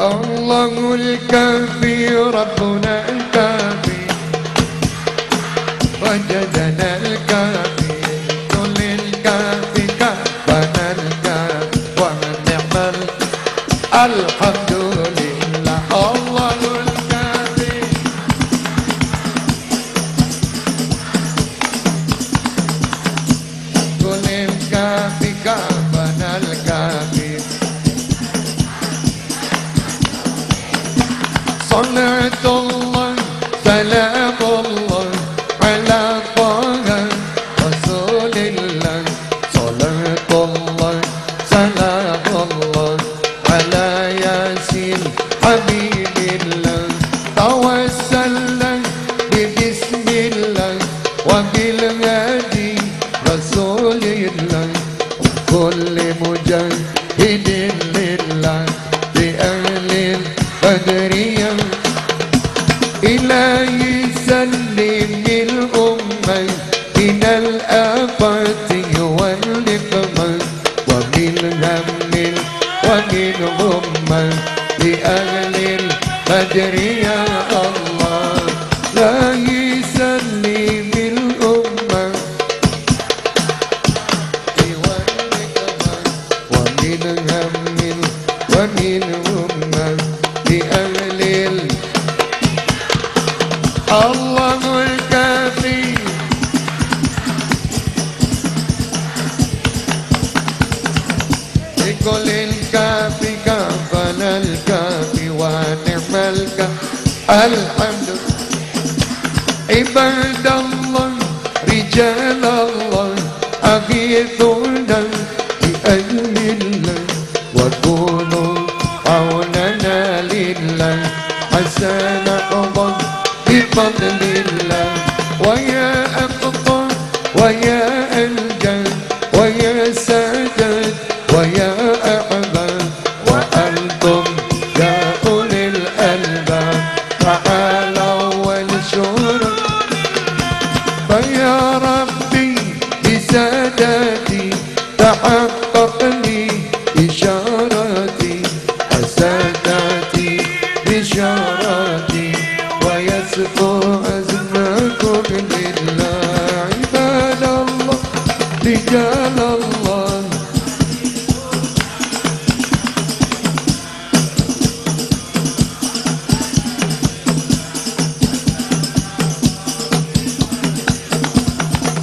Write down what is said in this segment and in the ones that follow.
الله الكافي ربنا الكافي. وجدنا الكافي كل الكافي كفنا الكافي. ونعم الحمد لله الله الكافي. كل الكافي صلاة الله سلام الله على طه رسول الله. صلاة الله سلام الله على ياسين حبيب الله. توسلنا ببسم الله وبالهادي رسول الله. كل مجاهد لله بأهل البدرية الآفات والنقمة ومن هم ومن غمة لأهل البدر يا الله. لا يسلم الأمة والنقمة ومن هم ومن غمة لأهل الله لكل الكافي كفنا الكافي ونعم الكافي الحمد. عباد الله رجال الله أغيثونا بأجل الله وكونوا عوننا لله. حسن أضل بفضل الله. ويا أقطع بساداتي تحقق لي أزمكم لله عباد الله رجال الله.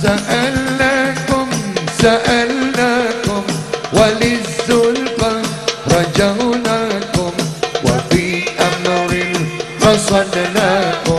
سألناكم سألناكم وللزلفى رجوناكم وفي أمر رصدناكم